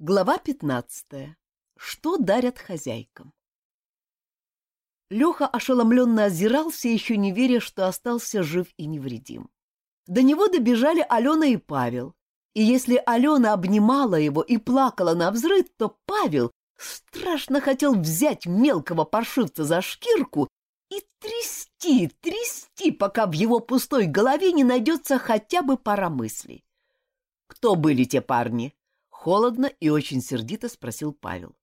Глава пятнадцатая. Что дарят хозяйкам? Леха ошеломленно озирался, еще не веря, что остался жив и невредим. До него добежали Алена и Павел. И если Алена обнимала его и плакала на взрыв, то Павел страшно хотел взять мелкого паршивца за шкирку и трясти, трясти, пока в его пустой голове не найдется хотя бы пара мыслей. Кто были те парни? Холодно и очень сердито спросил Павел.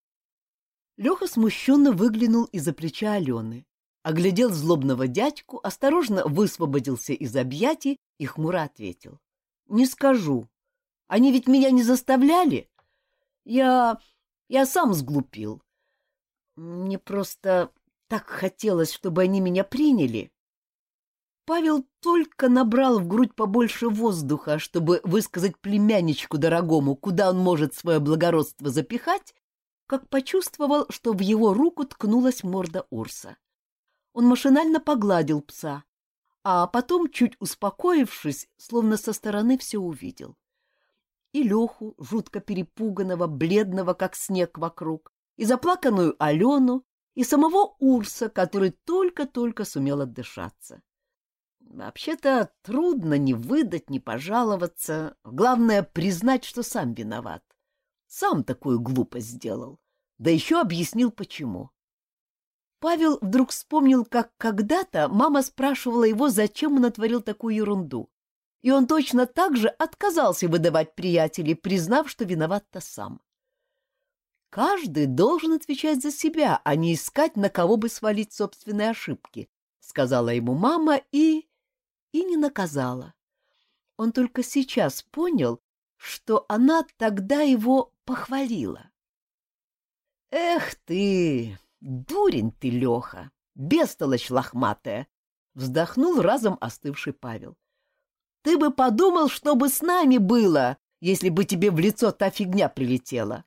Леха смущенно выглянул из-за плеча Алены, оглядел злобного дядьку, осторожно высвободился из объятий и хмуро ответил. — Не скажу. Они ведь меня не заставляли. Я... я сам сглупил. Мне просто так хотелось, чтобы они меня приняли. Павел только набрал в грудь побольше воздуха, чтобы высказать племянничку дорогому, куда он может свое благородство запихать, как почувствовал, что в его руку ткнулась морда Урса. Он машинально погладил пса, а потом, чуть успокоившись, словно со стороны все увидел. И Леху, жутко перепуганного, бледного, как снег вокруг, и заплаканную Алену, и самого Урса, который только-только сумел отдышаться. Вообще-то трудно не выдать, не пожаловаться. Главное — признать, что сам виноват. Сам такую глупость сделал. Да еще объяснил, почему. Павел вдруг вспомнил, как когда-то мама спрашивала его, зачем он натворил такую ерунду. И он точно так же отказался выдавать приятелей, признав, что виноват-то сам. Каждый должен отвечать за себя, а не искать, на кого бы свалить собственные ошибки, — сказала ему мама и и не наказала. Он только сейчас понял, что она тогда его похвалила. «Эх ты, дурень ты, Леха, бестолочь лохматая!» — вздохнул разом остывший Павел. «Ты бы подумал, что бы с нами было, если бы тебе в лицо та фигня прилетела!»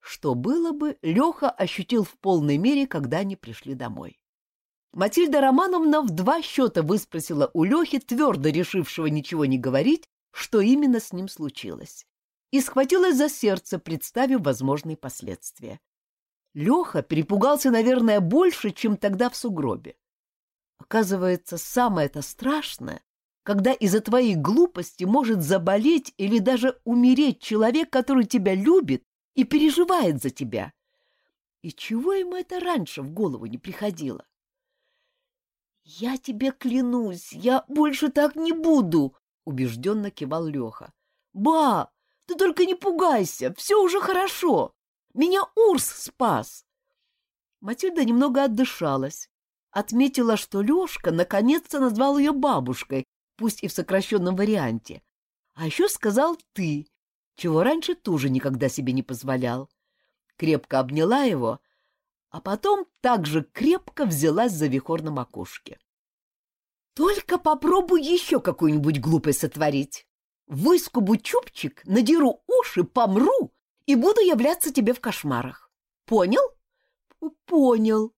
Что было бы, Леха ощутил в полной мере, когда они пришли домой. Матильда Романовна в два счета выспросила у Лехи, твердо решившего ничего не говорить, что именно с ним случилось, и схватилась за сердце, представив возможные последствия. Леха перепугался, наверное, больше, чем тогда в сугробе. Оказывается, самое это страшное, когда из-за твоей глупости может заболеть или даже умереть человек, который тебя любит и переживает за тебя. И чего ему это раньше в голову не приходило? «Я тебе клянусь, я больше так не буду!» — убежденно кивал Леха. «Ба, ты только не пугайся, все уже хорошо. Меня Урс спас!» Матильда немного отдышалась, отметила, что Лешка наконец-то назвал ее бабушкой, пусть и в сокращенном варианте. А еще сказал «ты», чего раньше тоже никогда себе не позволял. Крепко обняла его — а потом также крепко взялась за вихор на макушке. «Только попробуй еще какую-нибудь глупость сотворить. Выскубу чубчик, надеру уши, помру и буду являться тебе в кошмарах. Понял?» «Понял».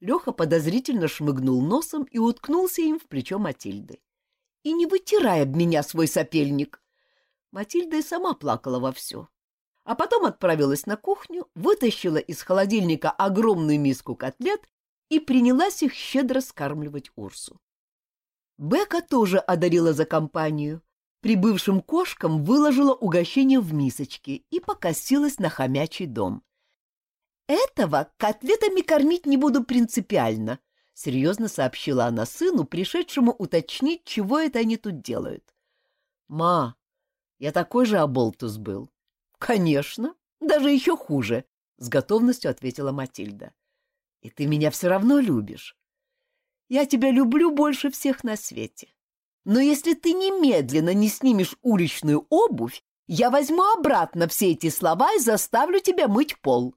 Леха подозрительно шмыгнул носом и уткнулся им в плечо Матильды. «И не вытирай об меня свой сопельник!» Матильда и сама плакала вовсю а потом отправилась на кухню, вытащила из холодильника огромную миску котлет и принялась их щедро скармливать Урсу. Бека тоже одарила за компанию. Прибывшим кошкам выложила угощение в мисочки и покосилась на хомячий дом. «Этого котлетами кормить не буду принципиально», — серьезно сообщила она сыну, пришедшему уточнить, чего это они тут делают. «Ма, я такой же оболтус был. Конечно, даже еще хуже, с готовностью ответила Матильда. И ты меня все равно любишь. Я тебя люблю больше всех на свете. Но если ты немедленно не снимешь уличную обувь, я возьму обратно все эти слова и заставлю тебя мыть пол.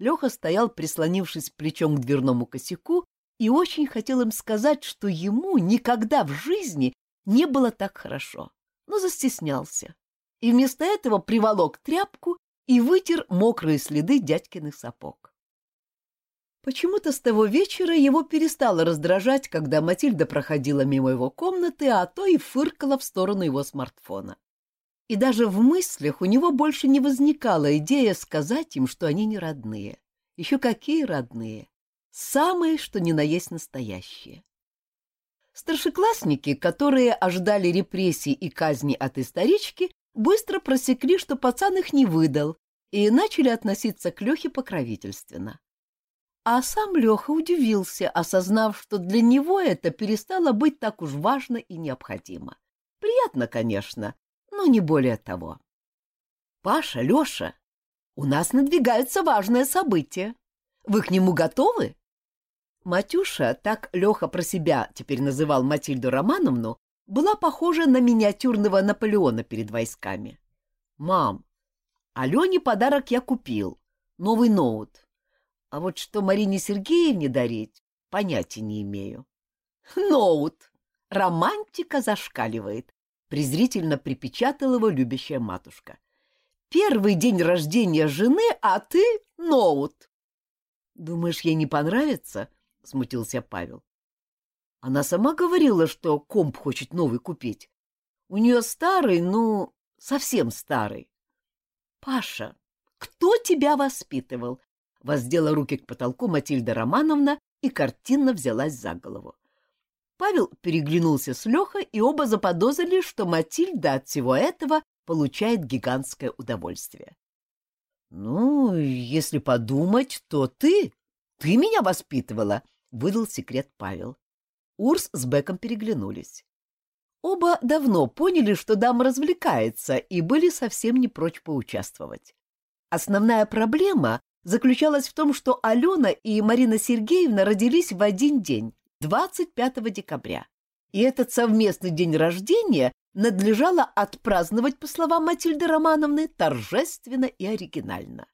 Леха стоял, прислонившись плечом к дверному косяку, и очень хотел им сказать, что ему никогда в жизни не было так хорошо, но застеснялся и вместо этого приволок тряпку и вытер мокрые следы дядькиных сапог. Почему-то с того вечера его перестало раздражать, когда Матильда проходила мимо его комнаты, а то и фыркала в сторону его смартфона. И даже в мыслях у него больше не возникала идея сказать им, что они не родные. Еще какие родные? Самые, что ни на есть настоящие. Старшеклассники, которые ожидали репрессий и казни от исторички, быстро просекли, что пацан их не выдал, и начали относиться к Лехе покровительственно. А сам Леха удивился, осознав, что для него это перестало быть так уж важно и необходимо. Приятно, конечно, но не более того. «Паша, Леша, у нас надвигается важное событие. Вы к нему готовы?» Матюша, так Леха про себя теперь называл Матильду Романовну, была похожа на миниатюрного Наполеона перед войсками. «Мам, Алене подарок я купил, новый ноут. А вот что Марине Сергеевне дарить, понятия не имею. Ноут! Романтика зашкаливает, презрительно припечатала его любящая матушка. Первый день рождения жены, а ты — ноут. Думаешь, ей не понравится? — смутился Павел. Она сама говорила, что комп хочет новый купить. У нее старый, ну, совсем старый. — Паша, кто тебя воспитывал? Воздела руки к потолку Матильда Романовна и картинно взялась за голову. Павел переглянулся с Лехой, и оба заподозрили, что Матильда от всего этого получает гигантское удовольствие. — Ну, если подумать, то ты, ты меня воспитывала, — выдал секрет Павел. Урс с Беком переглянулись. Оба давно поняли, что дама развлекается, и были совсем не прочь поучаствовать. Основная проблема заключалась в том, что Алена и Марина Сергеевна родились в один день, 25 декабря. И этот совместный день рождения надлежало отпраздновать, по словам Матильды Романовны, торжественно и оригинально.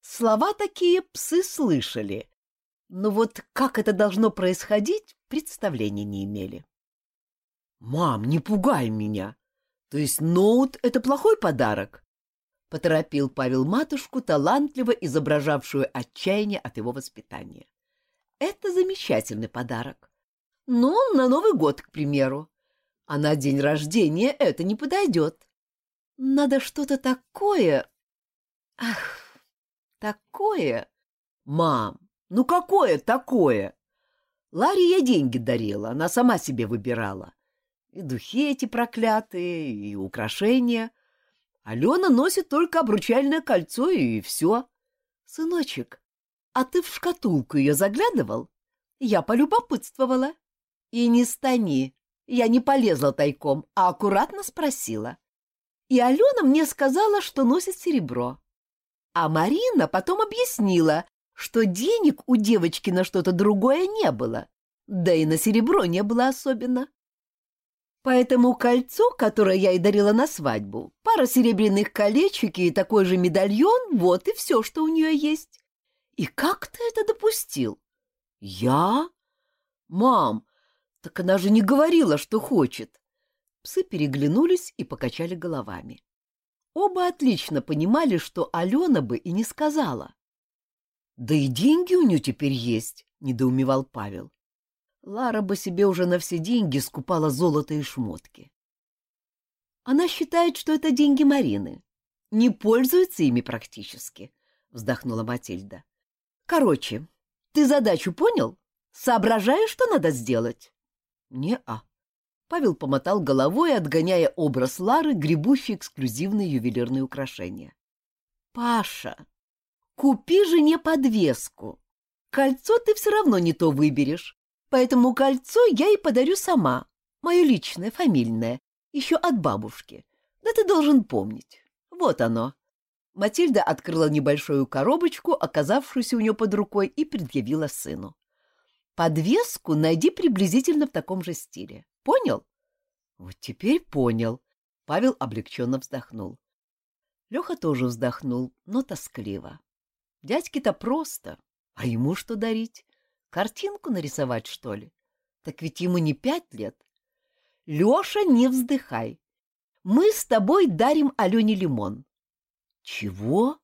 Слова такие псы слышали, но вот как это должно происходить, представления не имели. «Мам, не пугай меня! То есть ноут — это плохой подарок?» — поторопил Павел матушку, талантливо изображавшую отчаяние от его воспитания. «Это замечательный подарок. Ну, на Новый год, к примеру. А на день рождения это не подойдет. Надо что-то такое... Ах, такое... Мам, ну какое такое? Ларе я деньги дарила, она сама себе выбирала. И духи эти проклятые, и украшения. Алена носит только обручальное кольцо, и все. Сыночек, а ты в шкатулку ее заглядывал? Я полюбопытствовала. И не стани. Я не полезла тайком, а аккуратно спросила. И Алена мне сказала, что носит серебро. А Марина потом объяснила, что денег у девочки на что-то другое не было, да и на серебро не было особенно. Поэтому кольцо, которое я ей дарила на свадьбу, пара серебряных колечек и такой же медальон — вот и все, что у нее есть. И как ты это допустил? Я? Мам, так она же не говорила, что хочет. Псы переглянулись и покачали головами. Оба отлично понимали, что Алена бы и не сказала. Да и деньги у нее теперь есть, недоумевал Павел. Лара бы себе уже на все деньги скупала золото и шмотки. Она считает, что это деньги Марины. Не пользуется ими практически, вздохнула Матильда. Короче, ты задачу понял? Соображаешь, что надо сделать? Не-а. Павел помотал головой, отгоняя образ Лары, гребущей эксклюзивные ювелирные украшения. Паша, купи жене подвеску. Кольцо ты все равно не то выберешь. Поэтому кольцо я и подарю сама, мое личное, фамильное, еще от бабушки. Да ты должен помнить. Вот оно. Матильда открыла небольшую коробочку, оказавшуюся у нее под рукой, и предъявила сыну. Подвеску найди приблизительно в таком же стиле. Понял? Вот теперь понял. Павел облегченно вздохнул. Леха тоже вздохнул, но тоскливо. Дядьке-то просто, а ему что дарить? Картинку нарисовать, что ли? Так ведь ему не пять лет. Леша, не вздыхай. Мы с тобой дарим Алене лимон. Чего?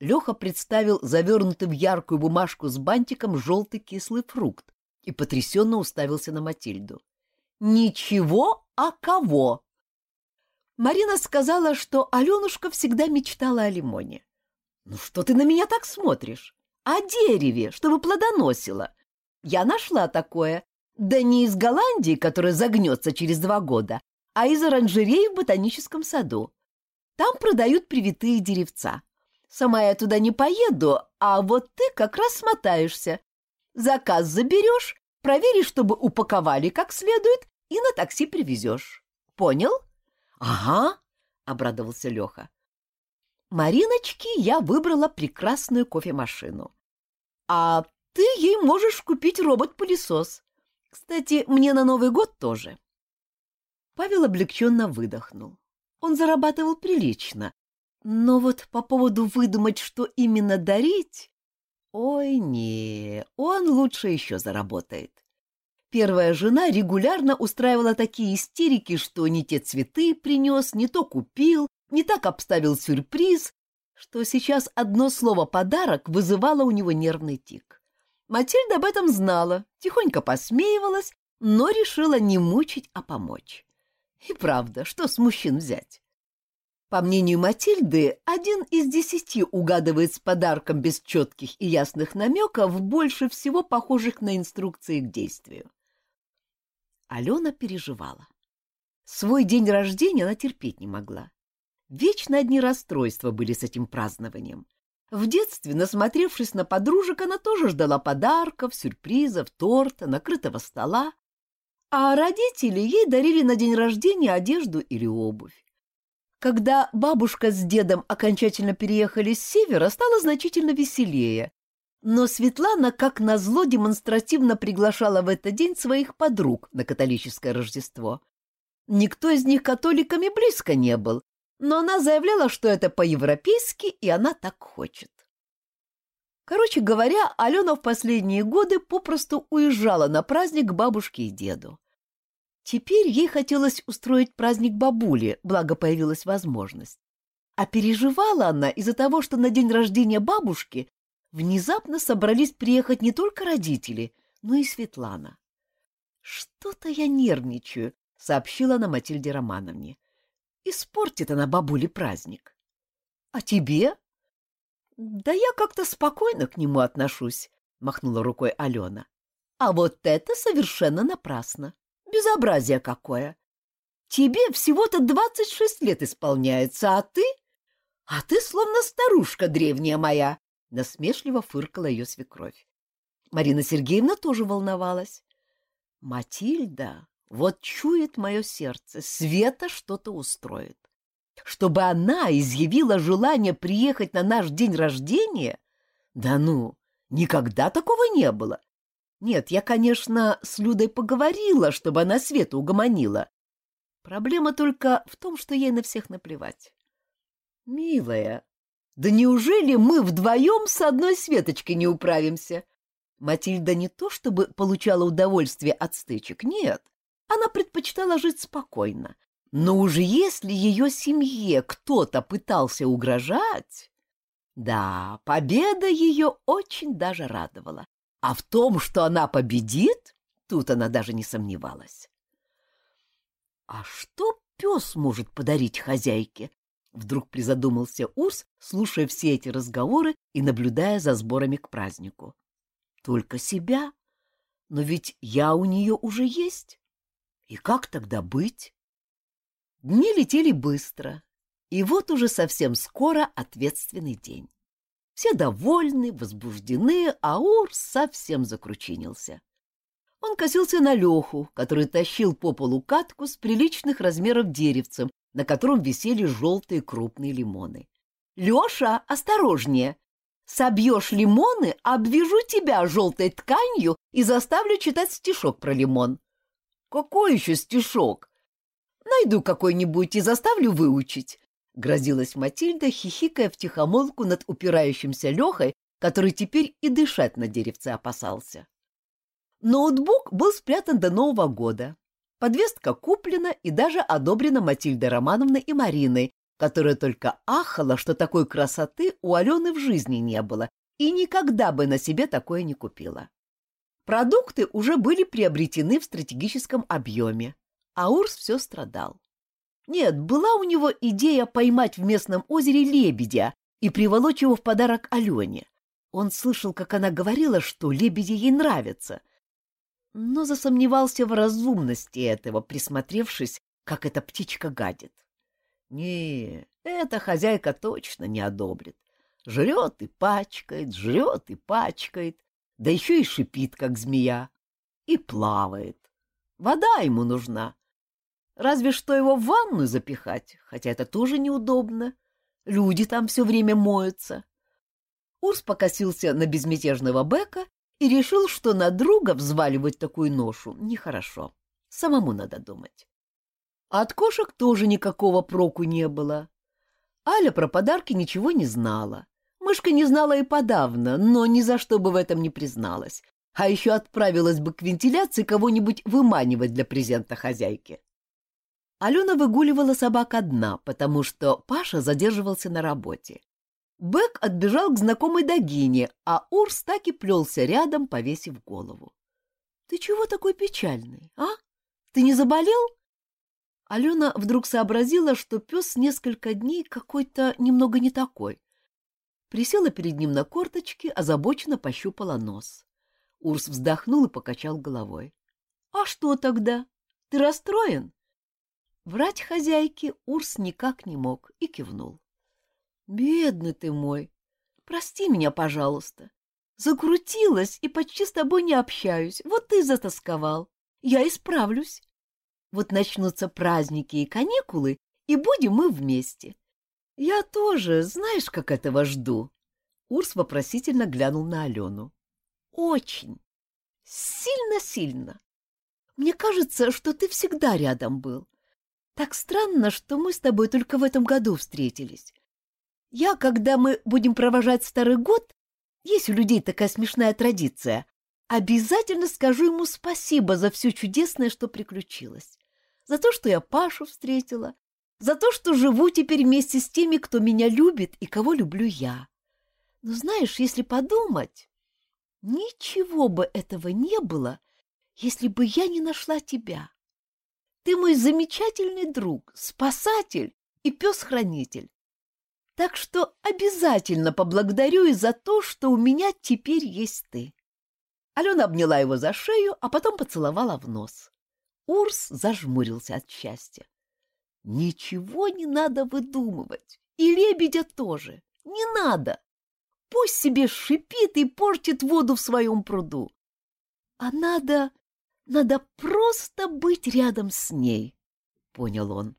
Леха представил завернутый в яркую бумажку с бантиком желтый кислый фрукт и потрясенно уставился на Матильду. Ничего, а кого? Марина сказала, что Аленушка всегда мечтала о лимоне. «Ну что ты на меня так смотришь? О дереве, чтобы плодоносило. Я нашла такое. Да не из Голландии, которая загнется через два года, а из оранжерей в ботаническом саду. Там продают привитые деревца. Сама я туда не поеду, а вот ты как раз смотаешься. Заказ заберешь, проверишь, чтобы упаковали как следует, и на такси привезешь. Понял? — Ага, — обрадовался Леха. Мариночке я выбрала прекрасную кофемашину. А ты ей можешь купить робот-пылесос. Кстати, мне на Новый год тоже. Павел облегченно выдохнул. Он зарабатывал прилично, но вот по поводу выдумать, что именно дарить... Ой, не, он лучше еще заработает. Первая жена регулярно устраивала такие истерики, что не те цветы принес, не то купил, не так обставил сюрприз, что сейчас одно слово «подарок» вызывало у него нервный тик. Матильда об этом знала, тихонько посмеивалась, но решила не мучить, а помочь. И правда, что с мужчин взять? По мнению Матильды, один из десяти угадывает с подарком без четких и ясных намеков, больше всего похожих на инструкции к действию. Алена переживала. Свой день рождения она терпеть не могла. Вечно одни расстройства были с этим празднованием. В детстве, насмотревшись на подружек, она тоже ждала подарков, сюрпризов, торта, накрытого стола. А родители ей дарили на день рождения одежду или обувь. Когда бабушка с дедом окончательно переехали с севера, стало значительно веселее. Но Светлана, как назло, демонстративно приглашала в этот день своих подруг на католическое Рождество. Никто из них католиками близко не был, но она заявляла, что это по-европейски, и она так хочет. Короче говоря, Алена в последние годы попросту уезжала на праздник к бабушке и деду. Теперь ей хотелось устроить праздник бабули, благо появилась возможность. А переживала она из-за того, что на день рождения бабушки внезапно собрались приехать не только родители, но и Светлана. «Что-то я нервничаю», — сообщила она Матильде Романовне. «Испортит она бабуле праздник». «А тебе?» «Да я как-то спокойно к нему отношусь», — махнула рукой Алена. «А вот это совершенно напрасно. Безобразие какое! Тебе всего-то двадцать шесть лет исполняется, а ты... А ты словно старушка древняя моя, — насмешливо фыркала ее свекровь. Марина Сергеевна тоже волновалась. Матильда, вот чует мое сердце, Света что-то устроит. Чтобы она изъявила желание приехать на наш день рождения? Да ну, никогда такого не было. Нет, я, конечно, с Людой поговорила, чтобы она Свету угомонила. Проблема только в том, что ей на всех наплевать. Милая, да неужели мы вдвоем с одной Светочкой не управимся? Матильда не то чтобы получала удовольствие от стычек, нет. Она предпочитала жить спокойно. Но уже если ее семье кто-то пытался угрожать... Да, победа ее очень даже радовала. А в том, что она победит, тут она даже не сомневалась. А что пес может подарить хозяйке? Вдруг призадумался Урс, слушая все эти разговоры и наблюдая за сборами к празднику. Только себя. Но ведь я у нее уже есть. И как тогда быть? Дни летели быстро, и вот уже совсем скоро ответственный день. Все довольны, возбуждены, а Урс совсем закручинился. Он косился на Леху, который тащил по полу катку с приличных размеров деревцем, на котором висели желтые крупные лимоны. — Леша, осторожнее! Собьешь лимоны, обвяжу тебя желтой тканью и заставлю читать стишок про лимон. — Какой еще стишок? — Найду какой-нибудь и заставлю выучить. — грозилась Матильда, хихикая втихомолку над упирающимся Лехой, который теперь и дышать на деревце опасался. Ноутбук был спрятан до Нового года. Подвеска куплена и даже одобрена Матильдой Романовной и Мариной, которая только ахала, что такой красоты у Алены в жизни не было и никогда бы на себе такое не купила. Продукты уже были приобретены в стратегическом объеме, а Урс все страдал. Нет, была у него идея поймать в местном озере лебедя и приволочь его в подарок Алене. Он слышал, как она говорила, что лебеди ей нравятся, но засомневался в разумности этого, присмотревшись, как эта птичка гадит. Не, эта хозяйка точно не одобрит. Жрет и пачкает, жрет и пачкает, да еще и шипит, как змея, и плавает. Вода ему нужна. Разве что его в ванну запихать, хотя это тоже неудобно. Люди там все время моются. Урс покосился на безмятежного Бека и решил, что на друга взваливать такую ношу нехорошо. Самому надо думать. А от кошек тоже никакого проку не было. Аля про подарки ничего не знала. Мышка не знала и подавно, но ни за что бы в этом не призналась. А еще отправилась бы к вентиляции кого-нибудь выманивать для презента хозяйки. Алена выгуливала собак одна, потому что Паша задерживался на работе. Бэк отбежал к знакомой Дагине, а Урс так и плелся рядом, повесив голову. — Ты чего такой печальный, а? Ты не заболел? Алена вдруг сообразила, что пес несколько дней какой-то немного не такой. Присела перед ним на корточки, озабоченно пощупала нос. Урс вздохнул и покачал головой. — А что тогда? Ты расстроен? Врать хозяйке Урс никак не мог и кивнул. — Бедный ты мой! Прости меня, пожалуйста. Закрутилась и почти с тобой не общаюсь. Вот ты затасковал. Я исправлюсь. Вот начнутся праздники и каникулы, и будем мы вместе. Я тоже, знаешь, как этого жду. Урс вопросительно глянул на Алену. Очень. Сильно-сильно. Мне кажется, что ты всегда рядом был. Так странно, что мы с тобой только в этом году встретились. Я, когда мы будем провожать Старый год, есть у людей такая смешная традиция, обязательно скажу ему спасибо за все чудесное, что приключилось. За то, что я Пашу встретила, за то, что живу теперь вместе с теми, кто меня любит и кого люблю я. Но знаешь, если подумать, ничего бы этого не было, если бы я не нашла тебя. Ты мой замечательный друг, спасатель и пес-хранитель. Так что обязательно поблагодарю и за то, что у меня теперь есть ты. Алена обняла его за шею, а потом поцеловала в нос. Урс зажмурился от счастья. Ничего не надо выдумывать, и лебедя тоже. Не надо. Пусть себе шипит и портит воду в своем пруду. А надо надо просто быть рядом с ней, — понял он.